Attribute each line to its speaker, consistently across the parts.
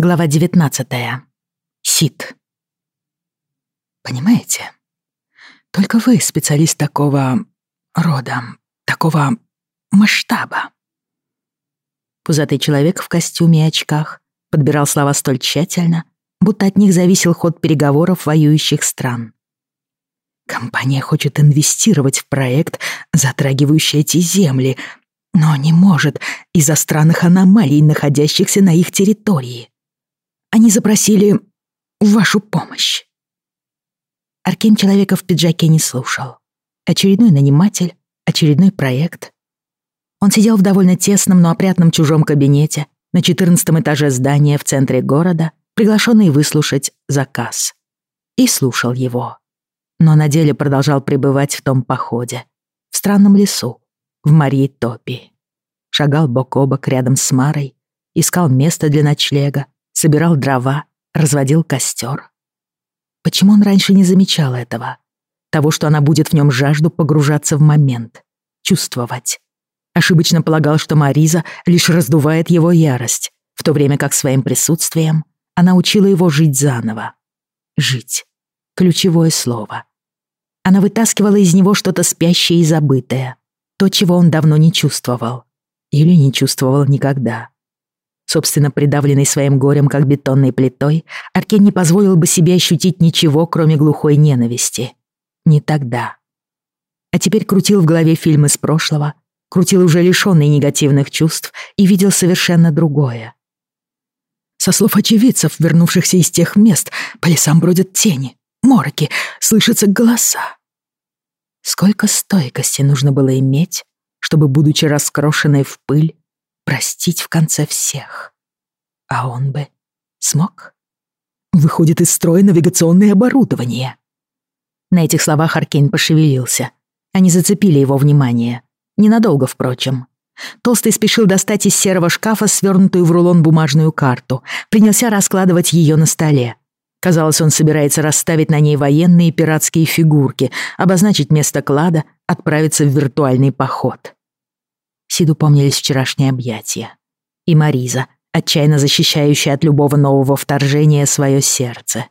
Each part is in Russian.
Speaker 1: Глава 19. Сид. Понимаете? Только вы специалист такого рода, такого масштаба. Пузатый человек в костюме и очках подбирал слова столь тщательно, будто от них зависел ход переговоров воюющих стран. Компания хочет инвестировать в проект, затрагивающий эти земли, но не может из-за странных аномалий, находящихся на их территории. Они запросили вашу помощь. Аркейн человека в пиджаке не слушал. Очередной наниматель, очередной проект. Он сидел в довольно тесном, но опрятном чужом кабинете на 14 этаже здания в центре города, приглашенный выслушать заказ. И слушал его. Но на деле продолжал пребывать в том походе. В странном лесу, в Марии Топи. Шагал бок о бок рядом с Марой, искал место для ночлега, собирал дрова, разводил костер. Почему он раньше не замечал этого? Того, что она будет в нем жажду погружаться в момент, чувствовать. Ошибочно полагал, что Мариза лишь раздувает его ярость, в то время как своим присутствием она учила его жить заново. Жить. Ключевое слово. Она вытаскивала из него что-то спящее и забытое, то, чего он давно не чувствовал. Или не чувствовал никогда. Собственно, придавленный своим горем как бетонной плитой, Аркен не позволил бы себе ощутить ничего, кроме глухой ненависти. Не тогда. А теперь крутил в голове фильм из прошлого, крутил уже лишённый негативных чувств и видел совершенно другое. Со слов очевидцев, вернувшихся из тех мест, по лесам бродят тени, мороки, слышатся голоса. Сколько стойкости нужно было иметь, чтобы, будучи раскрошенной в пыль, простить в конце всех. А он бы смог? Выходит из строя навигационное оборудование. На этих словах Аркейн пошевелился. Они зацепили его внимание. Ненадолго, впрочем. Толстый спешил достать из серого шкафа свернутую в рулон бумажную карту. Принялся раскладывать ее на столе. Казалось, он собирается расставить на ней военные пиратские фигурки, обозначить место клада, отправиться в виртуальный поход. Сиду помнились вчерашние объятия. И Мариза, отчаянно защищающая от любого нового вторжения свое сердце.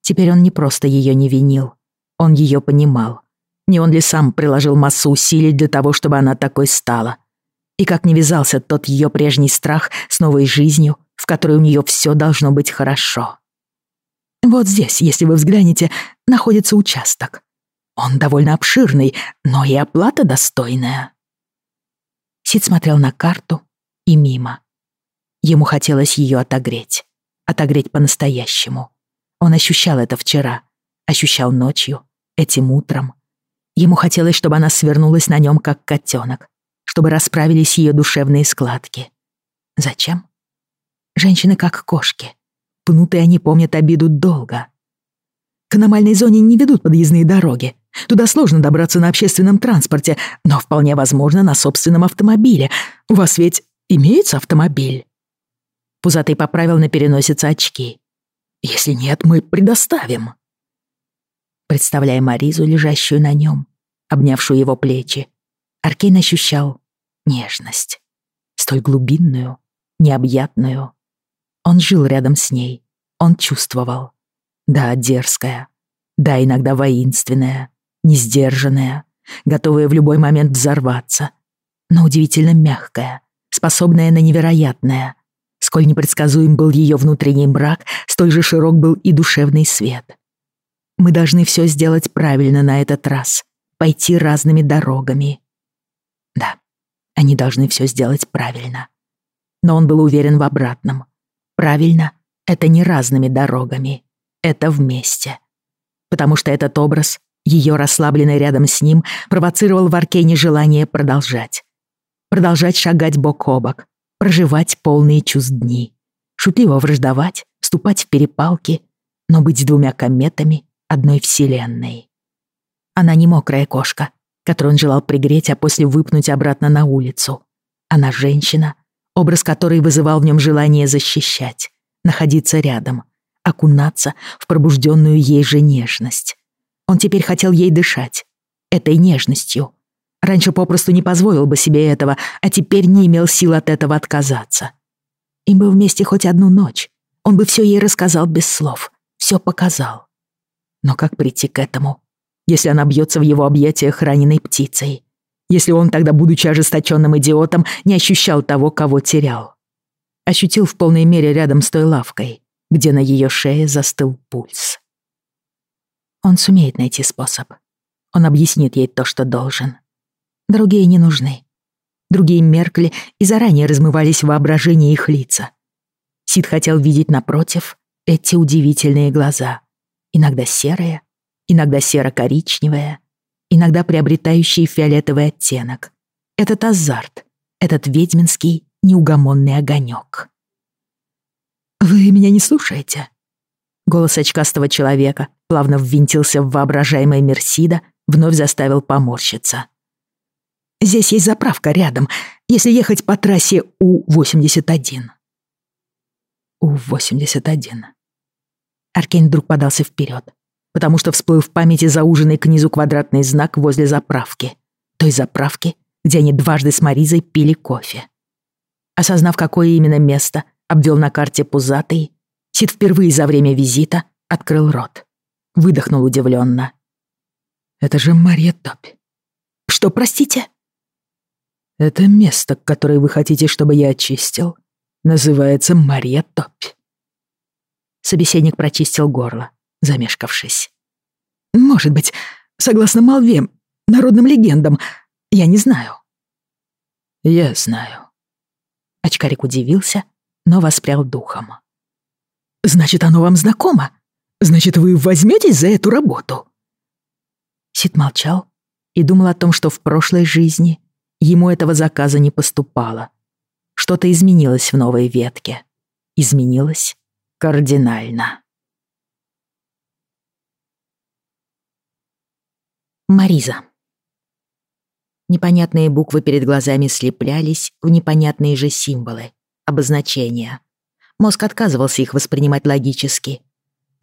Speaker 1: Теперь он не просто ее не винил, он ее понимал. Не он ли сам приложил массу усилий для того, чтобы она такой стала? И как не вязался тот ее прежний страх с новой жизнью, в которой у нее все должно быть хорошо. Вот здесь, если вы взглянете, находится участок. Он довольно обширный, но и оплата достойная. Сид смотрел на карту и мимо. Ему хотелось ее отогреть. Отогреть по-настоящему. Он ощущал это вчера. Ощущал ночью, этим утром. Ему хотелось, чтобы она свернулась на нем, как котенок, чтобы расправились ее душевные складки. Зачем? Женщины как кошки. Пнутые они помнят обиду долго. К аномальной зоне не ведут подъездные дороги. Туда сложно добраться на общественном транспорте, но вполне возможно на собственном автомобиле. У вас ведь имеется автомобиль?» Пузатый поправил на переносице очки. «Если нет, мы предоставим». Представляя Маризу, лежащую на нем, обнявшую его плечи, Аркейн ощущал нежность. Столь глубинную, необъятную. Он жил рядом с ней. Он чувствовал. Да, дерзкая. Да, иногда воинственная несдержанная, готовая в любой момент взорваться, но удивительно мягкая, способная на невероятное. Сколь непредсказуем был ее внутренний мрак, столь же широк был и душевный свет. Мы должны все сделать правильно на этот раз, пойти разными дорогами. Да, они должны все сделать правильно. Но он был уверен в обратном. Правильно — это не разными дорогами, это вместе. Потому что этот образ ее расслабленный рядом с ним провоцировал в Аркейне желание продолжать. Продолжать шагать бок о бок, проживать полные чувств дни. Шутливо враждовать, вступать в перепалки, но быть двумя кометами одной вселенной. Она не мокрая кошка, которую он желал пригреть, а после выпнуть обратно на улицу. Она женщина, образ которой вызывал в нем желание защищать, находиться рядом, окунаться в пробужденную ей же нежность. Он теперь хотел ей дышать. Этой нежностью. Раньше попросту не позволил бы себе этого, а теперь не имел сил от этого отказаться. Им бы вместе хоть одну ночь, он бы все ей рассказал без слов, все показал. Но как прийти к этому, если она бьется в его объятиях раненой птицей? Если он тогда, будучи ожесточенным идиотом, не ощущал того, кого терял? Ощутил в полной мере рядом с той лавкой, где на ее шее застыл пульс. Он сумеет найти способ. Он объяснит ей то, что должен. Другие не нужны. Другие меркли и заранее размывались в воображении их лица. Сид хотел видеть напротив эти удивительные глаза. Иногда серые, иногда серо-коричневые, иногда приобретающие фиолетовый оттенок. Этот азарт, этот ведьминский неугомонный огонек. «Вы меня не слушаете?» Голос очкастого человека плавно ввинтился в воображаемое Мерсида, вновь заставил поморщиться. «Здесь есть заправка рядом, если ехать по трассе У-81». У-81. Аркейн вдруг подался вперед, потому что всплыл в памяти зауженный к низу квадратный знак возле заправки. Той заправки, где они дважды с Маризой пили кофе. Осознав, какое именно место обвел на карте пузатый, Сид впервые за время визита открыл рот. Выдохнул удивленно. «Это же Марья Топь». «Что, простите?» «Это место, которое вы хотите, чтобы я очистил, называется Марья Топь». Собеседник прочистил горло, замешкавшись. «Может быть, согласно молве, народным легендам, я не знаю». «Я знаю». Очкарик удивился, но воспрял духом. Значит, оно вам знакомо? Значит, вы возьметесь за эту работу?» Сид молчал и думал о том, что в прошлой жизни ему этого заказа не поступало. Что-то изменилось в новой ветке. Изменилось кардинально. Мариза. Непонятные буквы перед глазами слеплялись в непонятные же символы, обозначения. Мозг отказывался их воспринимать логически.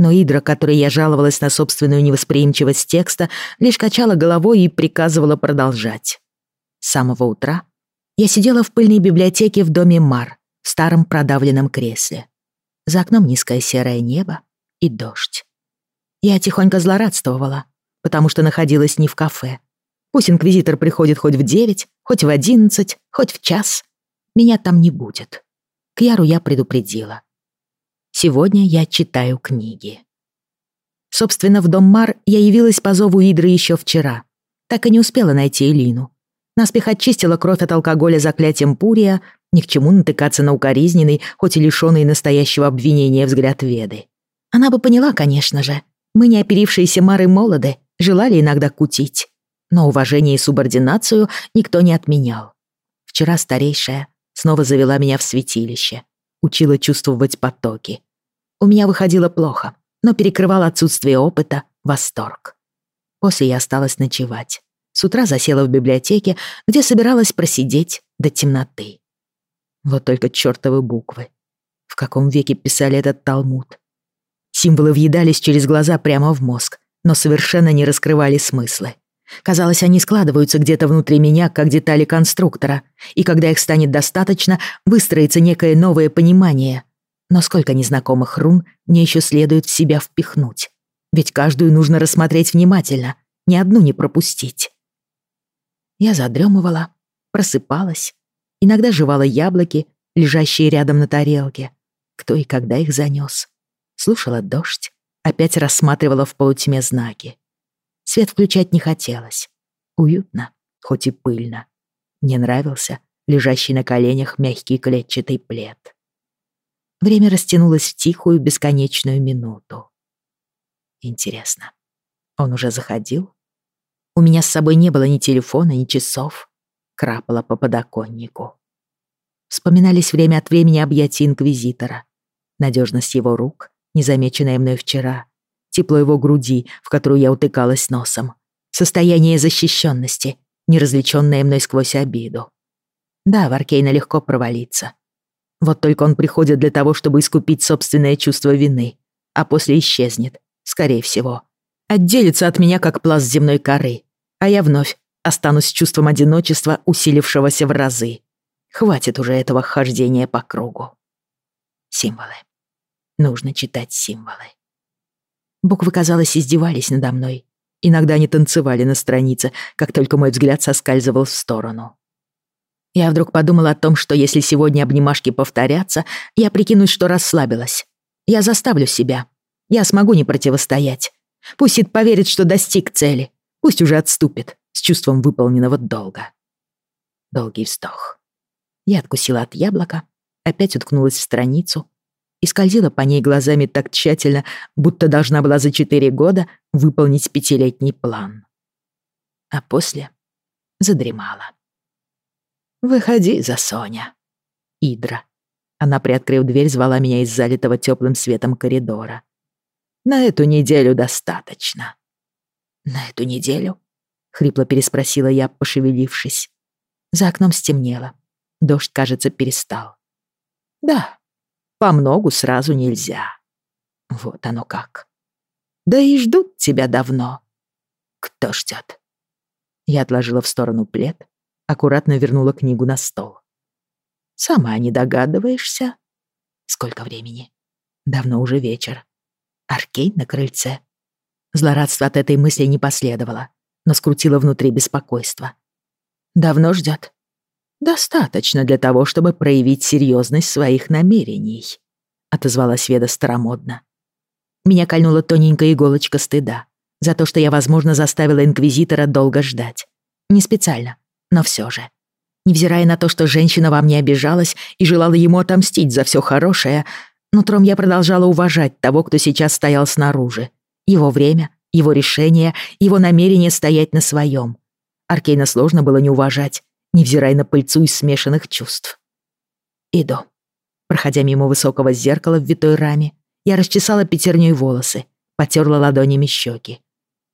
Speaker 1: Но Идра, которой я жаловалась на собственную невосприимчивость текста, лишь качала головой и приказывала продолжать. С самого утра я сидела в пыльной библиотеке в доме Мар, в старом продавленном кресле. За окном низкое серое небо и дождь. Я тихонько злорадствовала, потому что находилась не в кафе. Пусть инквизитор приходит хоть в девять, хоть в одиннадцать, хоть в час. Меня там не будет. Кьяру я предупредила. Сегодня я читаю книги. Собственно, в дом Мар я явилась по зову Идры еще вчера. Так и не успела найти Элину. Наспех очистила кровь от алкоголя заклятием Пурия, ни к чему натыкаться на укоризненный, хоть и лишённый настоящего обвинения взгляд Веды. Она бы поняла, конечно же. Мы, не оперившиеся Мары молоды, желали иногда кутить. Но уважение и субординацию никто не отменял. Вчера старейшая снова завела меня в святилище, учила чувствовать потоки. У меня выходило плохо, но перекрывал отсутствие опыта восторг. После я осталась ночевать. С утра засела в библиотеке, где собиралась просидеть до темноты. Вот только чёртовы буквы. В каком веке писали этот талмуд? Символы въедались через глаза прямо в мозг, но совершенно не раскрывали смыслы. Казалось, они складываются где-то внутри меня, как детали конструктора, и когда их станет достаточно, выстроится некое новое понимание. Но сколько незнакомых рун мне еще следует в себя впихнуть? Ведь каждую нужно рассмотреть внимательно, ни одну не пропустить. Я задремывала, просыпалась, иногда жевала яблоки, лежащие рядом на тарелке. Кто и когда их занес? Слушала дождь, опять рассматривала в полутьме знаки. Свет включать не хотелось. Уютно, хоть и пыльно. Мне нравился лежащий на коленях мягкий клетчатый плед. Время растянулось в тихую бесконечную минуту. Интересно, он уже заходил? У меня с собой не было ни телефона, ни часов. Крапало по подоконнику. Вспоминались время от времени объятия Инквизитора. Надежность его рук, незамеченная мной вчера тепло его груди, в которую я утыкалась носом. Состояние защищенности, неразличенное мной сквозь обиду. Да, в Аркейна легко провалиться. Вот только он приходит для того, чтобы искупить собственное чувство вины, а после исчезнет, скорее всего. Отделится от меня, как пласт земной коры, а я вновь останусь с чувством одиночества, усилившегося в разы. Хватит уже этого хождения по кругу. Символы. нужно читать символы. Буквы, казалось, издевались надо мной. Иногда они танцевали на странице, как только мой взгляд соскальзывал в сторону. Я вдруг подумала о том, что если сегодня обнимашки повторятся, я прикинусь, что расслабилась. Я заставлю себя. Я смогу не противостоять. Пусть Сид поверит, что достиг цели. Пусть уже отступит с чувством выполненного долга. Долгий вздох. Я откусила от яблока, опять уткнулась в страницу и скользила по ней глазами так тщательно, будто должна была за четыре года выполнить пятилетний план. А после задремала. «Выходи за Соня». Идра. Она, приоткрыв дверь, звала меня из залитого теплым светом коридора. «На эту неделю достаточно». «На эту неделю?» — хрипло переспросила я, пошевелившись. За окном стемнело. Дождь, кажется, перестал. «Да, по многу сразу нельзя». Вот оно как. «Да и ждут тебя давно». «Кто ждет?» Я отложила в сторону плед, аккуратно вернула книгу на стол. «Сама не догадываешься?» «Сколько времени?» «Давно уже вечер. Аркейн на крыльце». Злорадство от этой мысли не последовало, но скрутило внутри беспокойство. «Давно ждет?» «Достаточно для того, чтобы проявить серьезность своих намерений», — отозвалась Веда старомодно. Меня кольнула тоненькая иголочка стыда за то, что я, возможно, заставила Инквизитора долго ждать. Не специально, но все же. Невзирая на то, что женщина во мне обижалась и желала ему отомстить за все хорошее, нутром я продолжала уважать того, кто сейчас стоял снаружи. Его время, его решение, его намерение стоять на своем. Аркейна сложно было не уважать, невзирая на пыльцу из смешанных чувств. Иду. Проходя мимо высокого зеркала в витой раме, я расчесала пятерней волосы, потерла ладонями щеки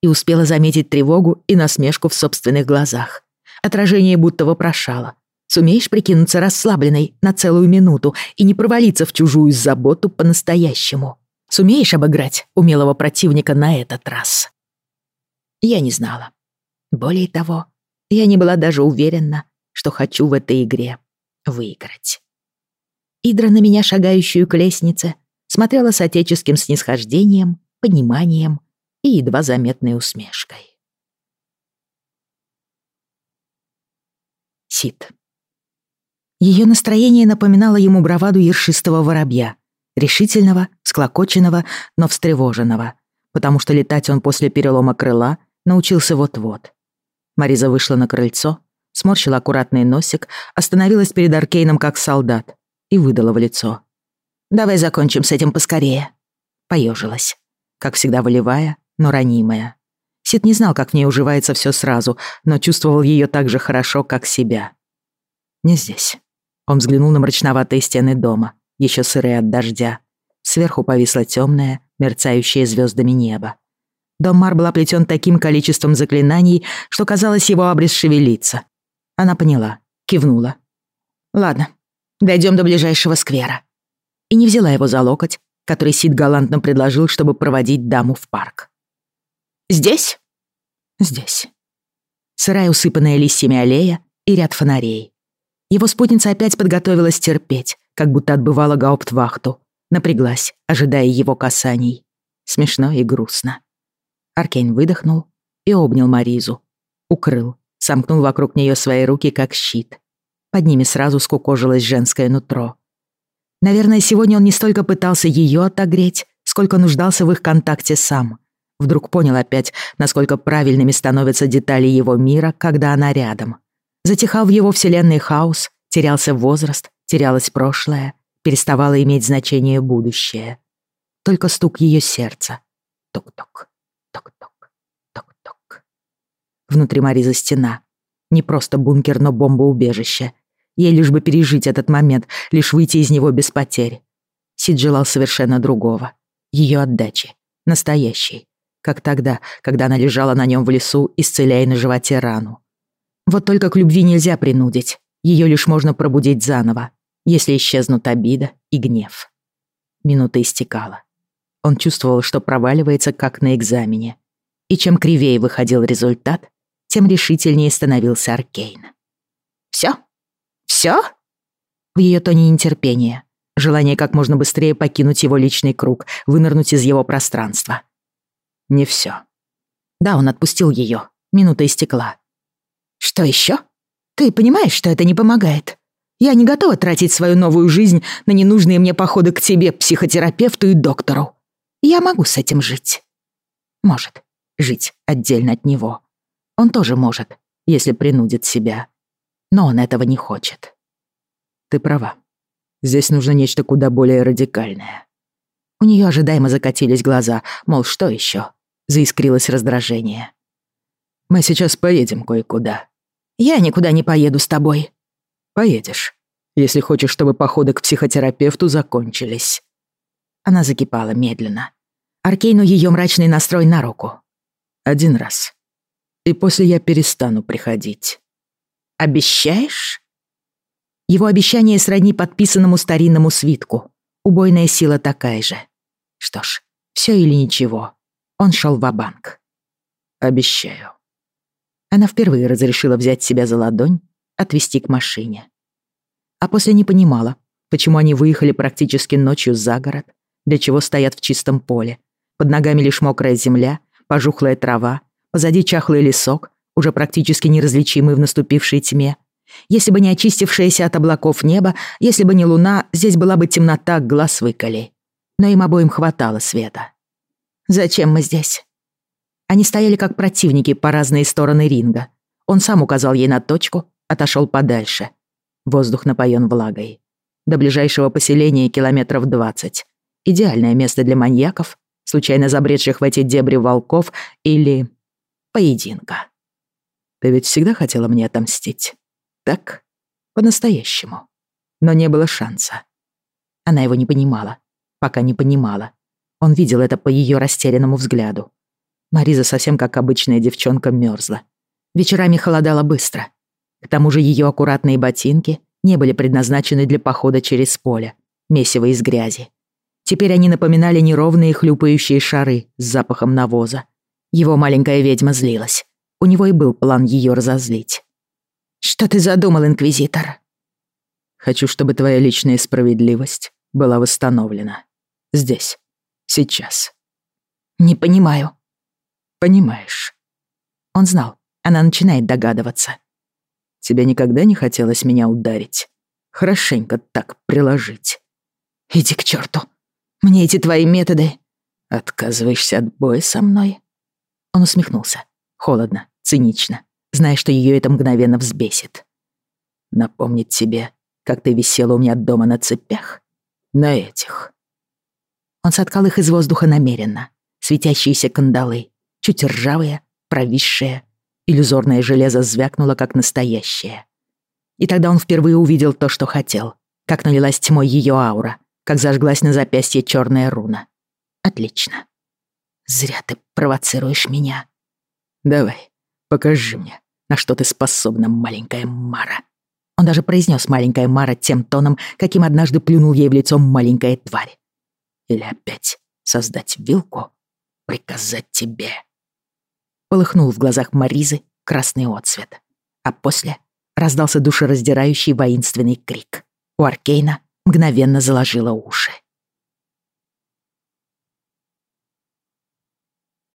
Speaker 1: и успела заметить тревогу и насмешку в собственных глазах. Отражение будто вопрошало. Сумеешь прикинуться расслабленной на целую минуту и не провалиться в чужую заботу по-настоящему? Сумеешь обыграть умелого противника на этот раз?» Я не знала. Более того, я не была даже уверена, что хочу в этой игре выиграть. Идра на меня, шагающую к лестнице, смотрела с отеческим снисхождением, пониманием и едва заметной усмешкой. Сид. Ее настроение напоминало ему браваду ершистого воробья, решительного, склокоченного, но встревоженного, потому что летать он после перелома крыла научился вот-вот. Мариза вышла на крыльцо, сморщила аккуратный носик, остановилась перед Аркейном как солдат и выдала в лицо. «Давай закончим с этим поскорее». Поёжилась. Как всегда волевая, но ранимая. Сид не знал, как в ней уживается все сразу, но чувствовал ее так же хорошо, как себя. «Не здесь». Он взглянул на мрачноватые стены дома, еще сырые от дождя. Сверху повисло темное, мерцающее звездами небо. Дом Мар был оплетен таким количеством заклинаний, что казалось, его обрез шевелиться. Она поняла, кивнула. «Ладно, дойдем до ближайшего сквера». И не взяла его за локоть, который Сид галантно предложил, чтобы проводить даму в парк. «Здесь?» «Здесь». Сырая, усыпанная листьями аллея и ряд фонарей. Его спутница опять подготовилась терпеть, как будто отбывала гауптвахту. Напряглась, ожидая его касаний. Смешно и грустно. Аркейн выдохнул и обнял Маризу. Укрыл, сомкнул вокруг нее свои руки, как щит. Под ними сразу скукожилось женское нутро. Наверное, сегодня он не столько пытался ее отогреть, сколько нуждался в их контакте сам. Вдруг понял опять, насколько правильными становятся детали его мира, когда она рядом. Затихал в его вселенной хаос, терялся возраст, терялось прошлое, переставало иметь значение будущее. Только стук ее сердца. Тук-тук. Внутри Маризы стена. Не просто бункер, но бомбоубежище. Ей лишь бы пережить этот момент, лишь выйти из него без потерь. Сид желал совершенно другого. Ее отдачи. Настоящей. Как тогда, когда она лежала на нем в лесу, исцеляя на животе рану. Вот только к любви нельзя принудить. Ее лишь можно пробудить заново, если исчезнут обида и гнев. Минута истекала. Он чувствовал, что проваливается, как на экзамене. И чем кривее выходил результат, тем решительнее становился Аркейн. «Всё? Всё?» В её тоне нетерпение, Желание как можно быстрее покинуть его личный круг, вынырнуть из его пространства. Не все. Да, он отпустил ее. Минута истекла.
Speaker 2: Что еще? Ты понимаешь, что это не помогает? Я не готова тратить свою новую жизнь на ненужные мне походы к тебе, психотерапевту и доктору. Я могу с этим жить.
Speaker 1: Может, жить отдельно от него. Он тоже может, если принудит себя. Но он этого не хочет. Ты права. Здесь нужно нечто куда более радикальное. У нее ожидаемо закатились глаза, мол, что еще? Заискрилось раздражение. Мы сейчас поедем кое-куда.
Speaker 2: Я никуда не поеду с тобой.
Speaker 1: Поедешь, если хочешь, чтобы походы к психотерапевту закончились. Она закипала медленно. Аркейну ее мрачный настрой на руку. Один раз. И после я перестану приходить.
Speaker 2: Обещаешь?
Speaker 1: Его обещание сродни подписанному старинному свитку. Убойная сила такая же. Что ж, все или ничего. Он шел в банк Обещаю. Она впервые разрешила взять себя за ладонь, отвести к машине. А после не понимала, почему они выехали практически ночью за город, для чего стоят в чистом поле. Под ногами лишь мокрая земля, пожухлая трава, позади чахлый лесок, уже практически неразличимый в наступившей тьме, если бы не очистившееся от облаков небо, если бы не луна, здесь была бы темнота, глаз выколи. Но им обоим хватало света. «Зачем мы здесь?» Они стояли как противники по разные стороны ринга. Он сам указал ей на точку, отошел подальше. Воздух напоен влагой. До ближайшего поселения километров двадцать. Идеальное место для маньяков, случайно забредших в эти дебри волков или... поединка. Ты ведь всегда хотела мне отомстить? Так, по-настоящему. Но не было шанса. Она его не понимала. Пока не понимала. Он видел это по ее растерянному взгляду. Мариза совсем как обычная девчонка мерзла. Вечерами холодало быстро. К тому же ее аккуратные ботинки не были предназначены для похода через поле, месиво из грязи. Теперь они напоминали неровные хлюпающие шары с запахом навоза. Его маленькая ведьма злилась. У него и был план ее разозлить.
Speaker 2: Что ты задумал, Инквизитор?
Speaker 1: Хочу, чтобы твоя личная справедливость была восстановлена. Здесь. Сейчас.
Speaker 2: Не понимаю.
Speaker 1: Понимаешь. Он знал, она начинает догадываться. Тебе никогда не хотелось меня ударить? Хорошенько так приложить.
Speaker 2: Иди к черту. Мне эти твои методы...
Speaker 1: Отказываешься от боя со мной? Он усмехнулся. Холодно, цинично зная, что ее это мгновенно взбесит. Напомнить тебе, как ты висела у меня дома на цепях? На этих. Он соткал их из воздуха намеренно. Светящиеся кандалы, чуть ржавые, провисшие. Иллюзорное железо звякнуло, как настоящее. И тогда он впервые увидел то, что хотел. Как налилась тьмой ее аура, как зажглась на запястье черная руна. Отлично. Зря ты провоцируешь меня. Давай, покажи мне, на что ты способна, маленькая Мара?» Он даже произнес «маленькая Мара» тем тоном, каким однажды плюнул ей в лицо маленькая тварь. «Или опять создать вилку, приказать тебе». Полыхнул в глазах Маризы красный отсвет, а после раздался душераздирающий воинственный крик. У Аркейна мгновенно заложило уши.